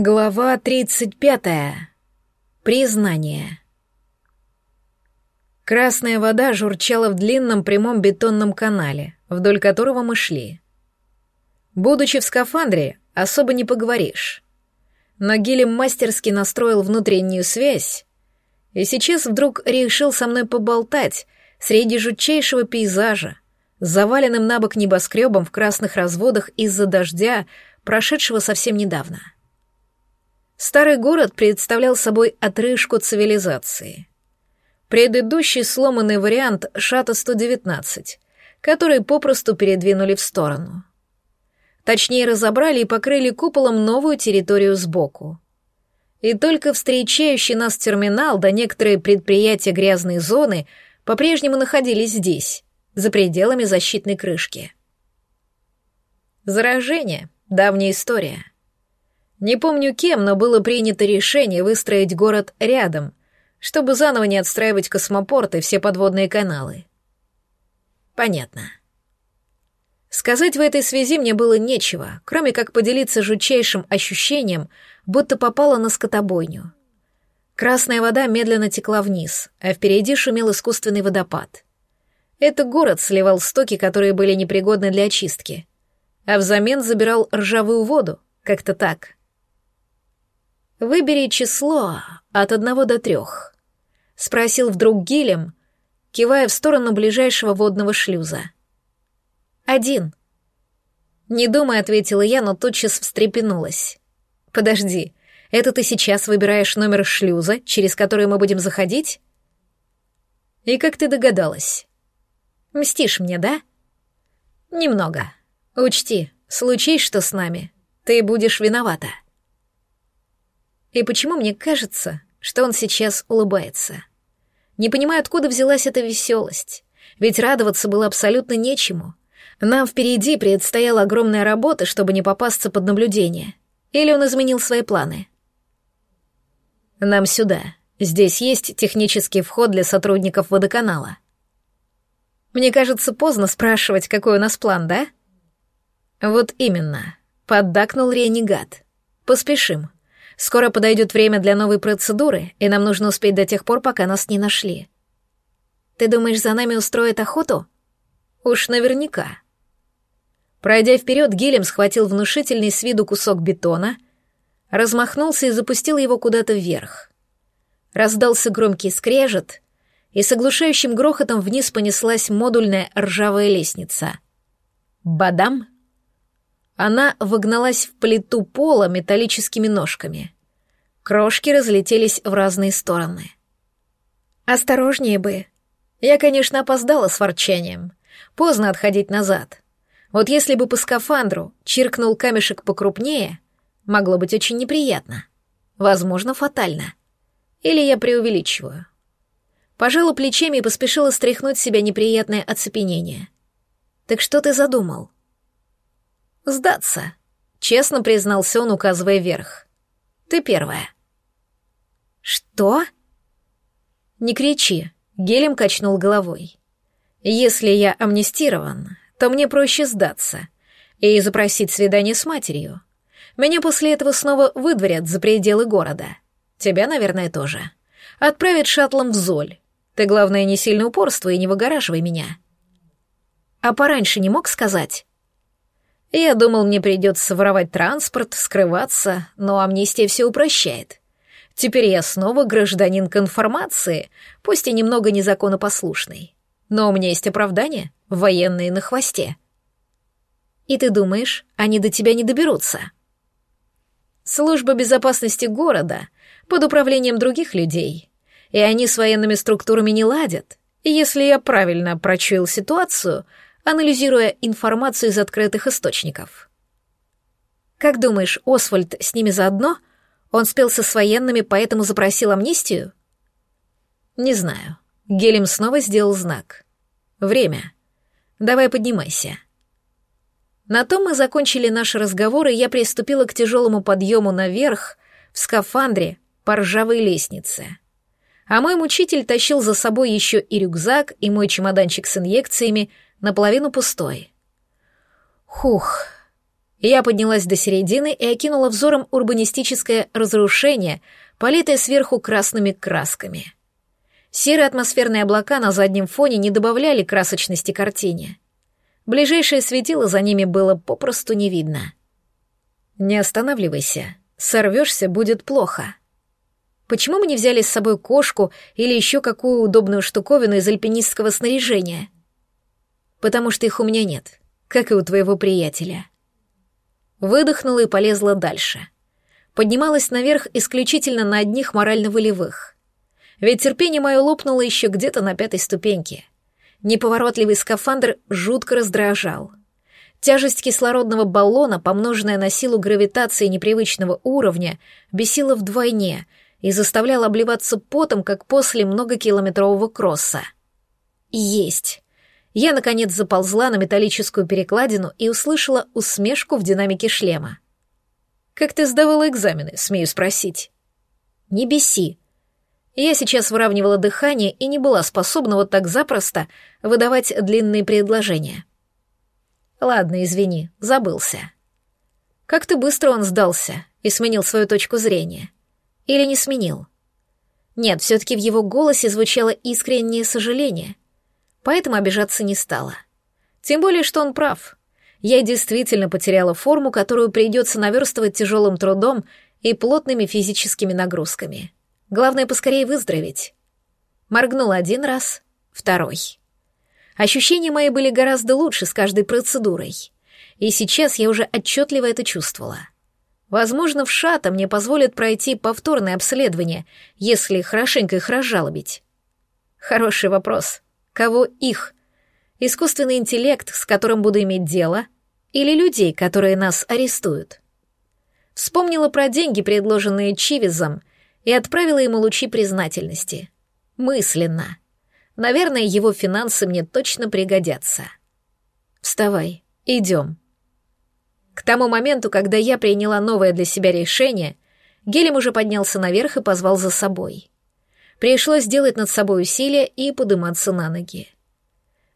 Глава 35. Признание. Красная вода журчала в длинном прямом бетонном канале, вдоль которого мы шли. Будучи в скафандре, особо не поговоришь. Но Гилем мастерски настроил внутреннюю связь, и сейчас вдруг решил со мной поболтать среди жутчайшего пейзажа, заваленным на бок небоскребом в красных разводах из-за дождя, прошедшего совсем недавно. — Старый город представлял собой отрыжку цивилизации. Предыдущий сломанный вариант Шата-119, который попросту передвинули в сторону. Точнее, разобрали и покрыли куполом новую территорию сбоку. И только встречающий нас терминал да некоторые предприятия грязной зоны по-прежнему находились здесь, за пределами защитной крышки. Заражение — давняя история — не помню кем, но было принято решение выстроить город рядом, чтобы заново не отстраивать космопорт и все подводные каналы. Понятно. Сказать в этой связи мне было нечего, кроме как поделиться жутчайшим ощущением, будто попала на скотобойню. Красная вода медленно текла вниз, а впереди шумел искусственный водопад. Это город сливал стоки, которые были непригодны для очистки, а взамен забирал ржавую воду, как-то так — «Выбери число от одного до трех», — спросил вдруг Гилем, кивая в сторону ближайшего водного шлюза. «Один». Не думая, ответила я, но тотчас встрепенулась. «Подожди, это ты сейчас выбираешь номер шлюза, через который мы будем заходить?» «И как ты догадалась?» «Мстишь мне, да?» «Немного. Учти, случись что с нами, ты будешь виновата». И почему мне кажется, что он сейчас улыбается? Не понимаю, откуда взялась эта веселость. Ведь радоваться было абсолютно нечему. Нам впереди предстояла огромная работа, чтобы не попасться под наблюдение. Или он изменил свои планы? Нам сюда. Здесь есть технический вход для сотрудников водоканала. Мне кажется, поздно спрашивать, какой у нас план, да? Вот именно. Поддакнул ренегат. Поспешим. Скоро подойдет время для новой процедуры, и нам нужно успеть до тех пор, пока нас не нашли. Ты думаешь, за нами устроят охоту? Уж наверняка. Пройдя вперед, Гилем схватил внушительный с виду кусок бетона, размахнулся и запустил его куда-то вверх. Раздался громкий скрежет, и с оглушающим грохотом вниз понеслась модульная ржавая лестница. Бадам! Она вогналась в плиту пола металлическими ножками. Крошки разлетелись в разные стороны. «Осторожнее бы!» Я, конечно, опоздала с ворчанием. Поздно отходить назад. Вот если бы по скафандру чиркнул камешек покрупнее, могло быть очень неприятно. Возможно, фатально. Или я преувеличиваю. Пожала плечами и поспешила стряхнуть себя неприятное оцепенение. «Так что ты задумал?» «Сдаться», — честно признался он, указывая вверх. «Ты первая». «Что?» «Не кричи», — Гелем качнул головой. «Если я амнистирован, то мне проще сдаться и запросить свидание с матерью. Меня после этого снова выдворят за пределы города. Тебя, наверное, тоже. Отправят шаттлом в Золь. Ты, главное, не сильно упорствуй и не выгораживай меня». «А пораньше не мог сказать?» Я думал, мне придется воровать транспорт, скрываться, но амнистия все упрощает. Теперь я снова гражданин конформации, пусть и немного незаконопослушный. Но у меня есть оправдание, военные на хвосте. И ты думаешь, они до тебя не доберутся? Служба безопасности города под управлением других людей, и они с военными структурами не ладят. И если я правильно прочуял ситуацию — анализируя информацию из открытых источников. «Как думаешь, Освальд с ними заодно? Он спелся с военными, поэтому запросил амнистию?» «Не знаю». Гелем снова сделал знак. «Время. Давай поднимайся». На том мы закончили наш разговор, и я приступила к тяжелому подъему наверх в скафандре по ржавой лестнице. А мой мучитель тащил за собой еще и рюкзак, и мой чемоданчик с инъекциями — наполовину пустой. Хух. Я поднялась до середины и окинула взором урбанистическое разрушение, политое сверху красными красками. Серые атмосферные облака на заднем фоне не добавляли красочности картине. Ближайшее светило за ними было попросту не видно. «Не останавливайся, сорвешься, будет плохо», Почему мы не взяли с собой кошку или еще какую удобную штуковину из альпинистского снаряжения? Потому что их у меня нет, как и у твоего приятеля. Выдохнула и полезла дальше. Поднималась наверх исключительно на одних морально-волевых. Ведь терпение мое лопнуло еще где-то на пятой ступеньке. Неповоротливый скафандр жутко раздражал. Тяжесть кислородного баллона, помноженная на силу гравитации непривычного уровня, бесила вдвойне — и заставлял обливаться потом, как после многокилометрового кросса. Есть. Я, наконец, заползла на металлическую перекладину и услышала усмешку в динамике шлема. «Как ты сдавала экзамены, смею спросить?» «Не беси». Я сейчас выравнивала дыхание и не была способна вот так запросто выдавать длинные предложения. «Ладно, извини, забылся». Как-то быстро он сдался и сменил свою точку зрения. Или не сменил? Нет, все-таки в его голосе звучало искреннее сожаление, поэтому обижаться не стала. Тем более, что он прав. Я действительно потеряла форму, которую придется наверстывать тяжелым трудом и плотными физическими нагрузками. Главное, поскорее выздороветь. Моргнула один раз, второй. Ощущения мои были гораздо лучше с каждой процедурой. И сейчас я уже отчетливо это чувствовала. Возможно, в ШАТа мне позволят пройти повторное обследование, если хорошенько их разжалобить. Хороший вопрос. Кого их? Искусственный интеллект, с которым буду иметь дело, или людей, которые нас арестуют? Вспомнила про деньги, предложенные Чивизом, и отправила ему лучи признательности. Мысленно. Наверное, его финансы мне точно пригодятся. Вставай, идем. К тому моменту, когда я приняла новое для себя решение, Гелем уже поднялся наверх и позвал за собой. Пришлось сделать над собой усилие и подниматься на ноги.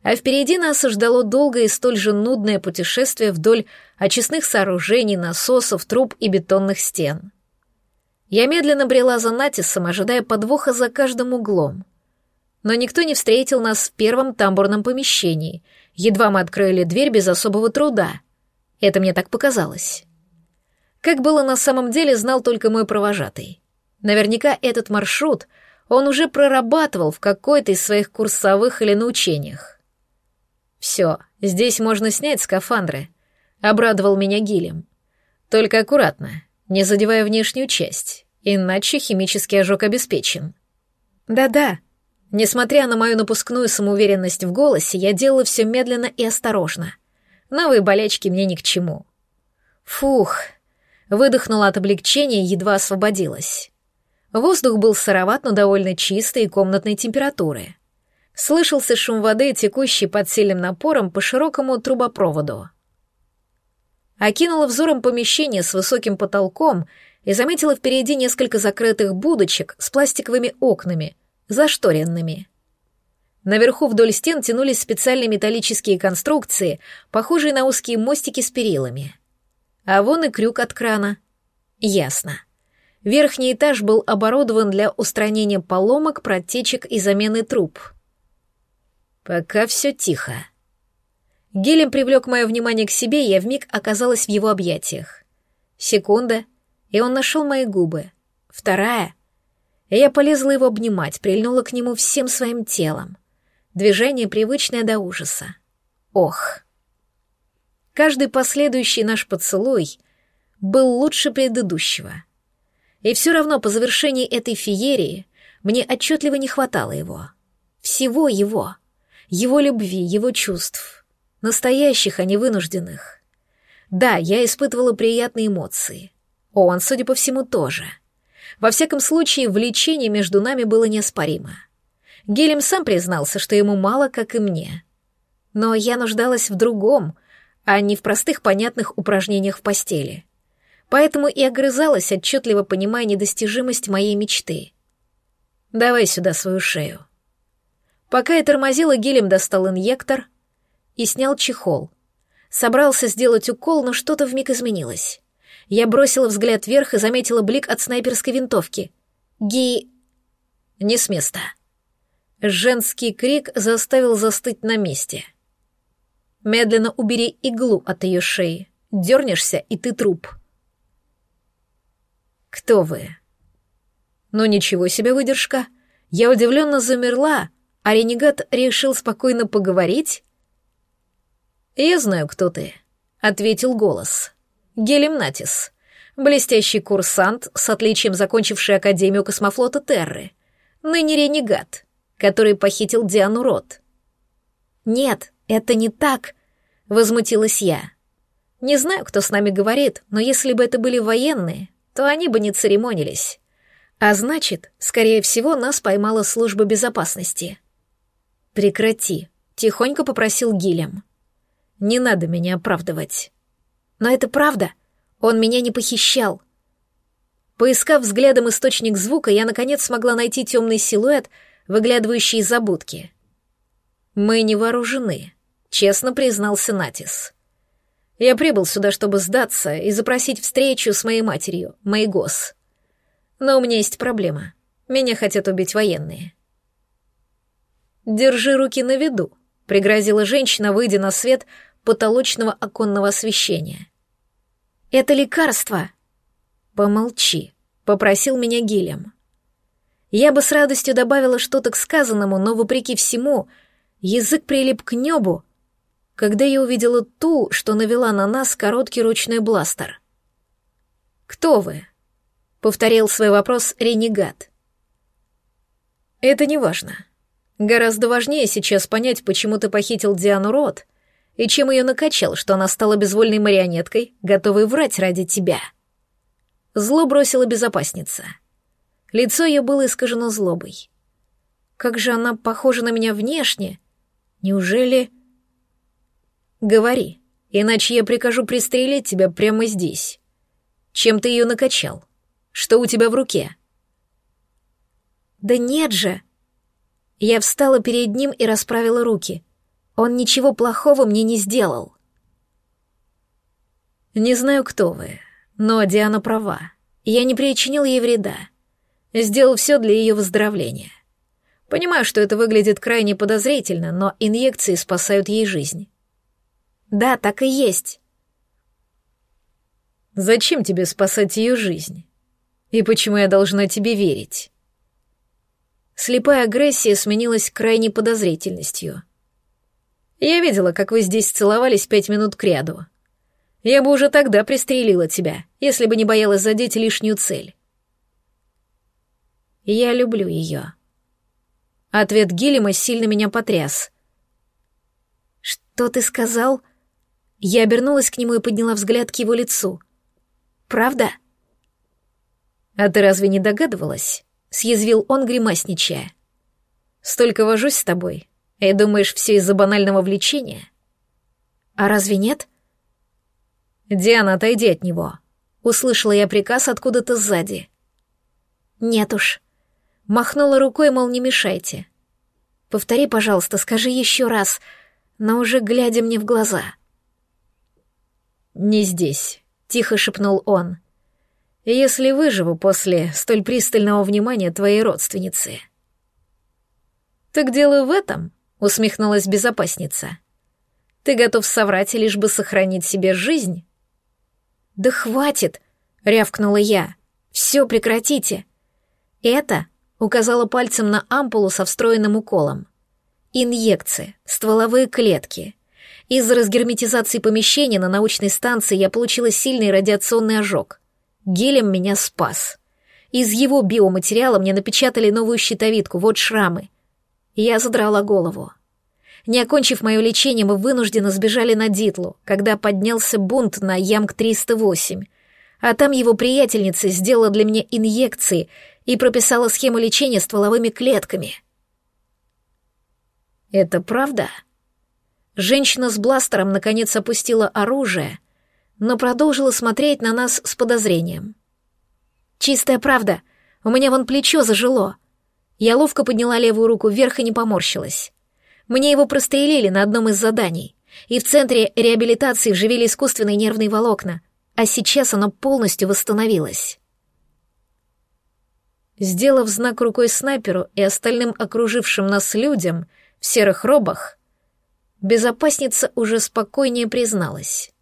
А впереди нас ждало долгое и столь же нудное путешествие вдоль очистных сооружений, насосов, труб и бетонных стен. Я медленно брела за Натисом, ожидая подвоха за каждым углом. Но никто не встретил нас в первом тамбурном помещении. Едва мы открыли дверь без особого труда — это мне так показалось. Как было на самом деле, знал только мой провожатый. Наверняка этот маршрут он уже прорабатывал в какой-то из своих курсовых или на учениях. «Все, здесь можно снять скафандры», — обрадовал меня Гилем. «Только аккуратно, не задевая внешнюю часть, иначе химический ожог обеспечен». «Да-да», Несмотря на мою напускную самоуверенность в голосе, я делала все медленно и осторожно. Новые болячки мне ни к чему. Фух, выдохнула от облегчения и едва освободилась. Воздух был сыроват, но довольно чистой и комнатной температуры. Слышался шум воды, текущий под сильным напором по широкому трубопроводу. Окинула взором помещение с высоким потолком и заметила впереди несколько закрытых будочек с пластиковыми окнами, зашторенными. Наверху вдоль стен тянулись специальные металлические конструкции, похожие на узкие мостики с перилами. А вон и крюк от крана. Ясно. Верхний этаж был оборудован для устранения поломок, протечек и замены труб. Пока все тихо. Гелем привлек мое внимание к себе, и я вмиг оказалась в его объятиях. Секунда, и он нашел мои губы. Вторая — я полезла его обнимать, прильнула к нему всем своим телом. Движение привычное до ужаса. Ох. Каждый последующий наш поцелуй был лучше предыдущего. И все равно по завершении этой феерии мне отчетливо не хватало его. Всего его. Его любви, его чувств. Настоящих, а не вынужденных. Да, я испытывала приятные эмоции. Он, судя по всему, тоже. Во всяком случае, влечение между нами было неоспоримо. Гелем сам признался, что ему мало, как и мне. Но я нуждалась в другом, а не в простых понятных упражнениях в постели. Поэтому и огрызалась, отчетливо понимая недостижимость моей мечты. «Давай сюда свою шею». Пока я тормозила, Гелем достал инъектор и снял чехол. Собрался сделать укол, но что-то вмиг изменилось. Я бросила взгляд вверх и заметила блик от снайперской винтовки. Ги... Не с места. Женский крик заставил застыть на месте. Медленно убери иглу от ее шеи. Дернешься, и ты труп. Кто вы? Ну ничего себе выдержка. Я удивленно замерла, а ренегат решил спокойно поговорить. «Я знаю, кто ты», — ответил голос. «Гелем Натис, блестящий курсант, с отличием закончивший Академию космофлота Терры, ныне ренегат, который похитил Диану Рот». «Нет, это не так», — возмутилась я. «Не знаю, кто с нами говорит, но если бы это были военные, то они бы не церемонились. А значит, скорее всего, нас поймала служба безопасности». «Прекрати», — тихонько попросил Гилем. Не надо меня оправдывать. Но это правда. Он меня не похищал. Поискав взглядом источник звука, я наконец смогла найти темный силуэт, выглядывающий из-за будки. «Мы не вооружены», — честно признался Натис. «Я прибыл сюда, чтобы сдаться и запросить встречу с моей матерью, Майгос. Но у меня есть проблема. Меня хотят убить военные». «Держи руки на виду», — пригрозила женщина, выйдя на свет потолочного оконного освещения. «Это лекарство!» «Помолчи», — попросил меня Гилем. Я бы с радостью добавила что-то к сказанному, но, вопреки всему, язык прилип к небу, когда я увидела ту, что навела на нас короткий ручной бластер. «Кто вы?» — повторил свой вопрос ренегат. «Это не важно. Гораздо важнее сейчас понять, почему ты похитил Диану Рот и чем ее накачал, что она стала безвольной марионеткой, готовой врать ради тебя. Зло бросила безопасница. Лицо ее было искажено злобой. Как же она похожа на меня внешне? Неужели... Говори, иначе я прикажу пристрелить тебя прямо здесь. Чем ты ее накачал? Что у тебя в руке? Да нет же! Я встала перед ним и расправила руки — он ничего плохого мне не сделал. Не знаю, кто вы, но Диана права. Я не причинил ей вреда. Сделал все для ее выздоровления. Понимаю, что это выглядит крайне подозрительно, но инъекции спасают ей жизнь. Да, так и есть. Зачем тебе спасать ее жизнь? И почему я должна тебе верить? Слепая агрессия сменилась крайней подозрительностью — я видела, как вы здесь целовались пять минут кряду. Я бы уже тогда пристрелила тебя, если бы не боялась задеть лишнюю цель. Я люблю ее. Ответ Гиллима сильно меня потряс. «Что ты сказал?» Я обернулась к нему и подняла взгляд к его лицу. «Правда?» «А ты разве не догадывалась?» — съязвил он, гримасничая. «Столько вожусь с тобой, и думаешь, все из-за банального влечения? А разве нет? Диана, отойди от него. Услышала я приказ откуда-то сзади. Нет уж. Махнула рукой, мол, не мешайте. Повтори, пожалуйста, скажи еще раз, но уже глядя мне в глаза. Не здесь, тихо шепнул он. Если выживу после столь пристального внимания твоей родственницы. Так дело в этом, усмехнулась безопасница. Ты готов соврать, лишь бы сохранить себе жизнь? Да хватит, рявкнула я. Все прекратите. Это указала пальцем на ампулу со встроенным уколом. Инъекции, стволовые клетки. Из-за разгерметизации помещения на научной станции я получила сильный радиационный ожог. Гелем меня спас. Из его биоматериала мне напечатали новую щитовидку, вот шрамы. Я задрала голову. Не окончив мое лечение, мы вынужденно сбежали на Дитлу, когда поднялся бунт на Ямг-308. А там его приятельница сделала для меня инъекции и прописала схему лечения стволовыми клетками. «Это правда?» Женщина с бластером наконец опустила оружие, но продолжила смотреть на нас с подозрением. «Чистая правда. У меня вон плечо зажило. Я ловко подняла левую руку вверх и не поморщилась. Мне его прострелили на одном из заданий. И в центре реабилитации вживили искусственные нервные волокна, а сейчас оно полностью восстановилось. Сделав знак рукой снайперу и остальным окружившим нас людям в серых робах, безопасница уже спокойнее призналась.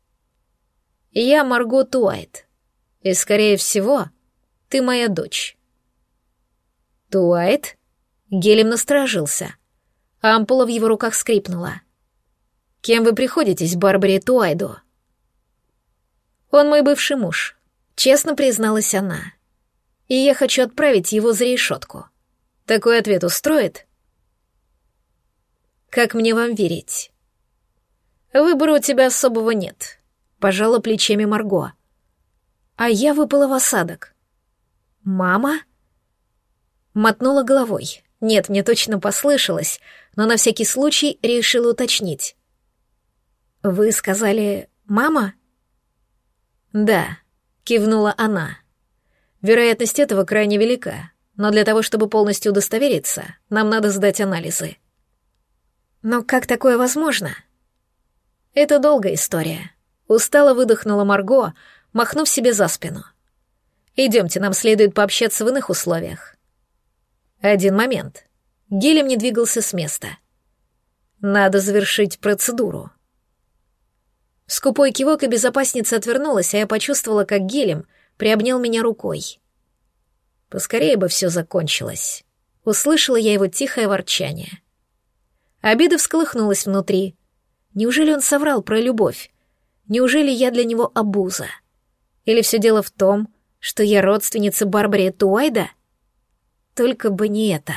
«Я Марго Туайт, и, скорее всего, ты моя дочь». «Туайт?» Гелем насторожился. Ампула в его руках скрипнула. «Кем вы приходитесь, Барбаре Туайду?» «Он мой бывший муж», — честно призналась она. «И я хочу отправить его за решетку. Такой ответ устроит?» «Как мне вам верить?» «Выбора у тебя особого нет», — пожала плечами Марго. «А я выпала в осадок». «Мама?» Мотнула головой. Нет, мне точно послышалось, но на всякий случай решила уточнить. «Вы сказали «мама»?» «Да», — кивнула она. «Вероятность этого крайне велика, но для того, чтобы полностью удостовериться, нам надо сдать анализы». «Но как такое возможно?» «Это долгая история», — устало выдохнула Марго, махнув себе за спину. «Идемте, нам следует пообщаться в иных условиях». Один момент. Гелем не двигался с места. Надо завершить процедуру. Скупой кивок и безопасница отвернулась, а я почувствовала, как Гелем приобнял меня рукой. Поскорее бы все закончилось. Услышала я его тихое ворчание. Обида всколыхнулась внутри. Неужели он соврал про любовь? Неужели я для него обуза? Или все дело в том, что я родственница Барбаре Туайда — только бы не это.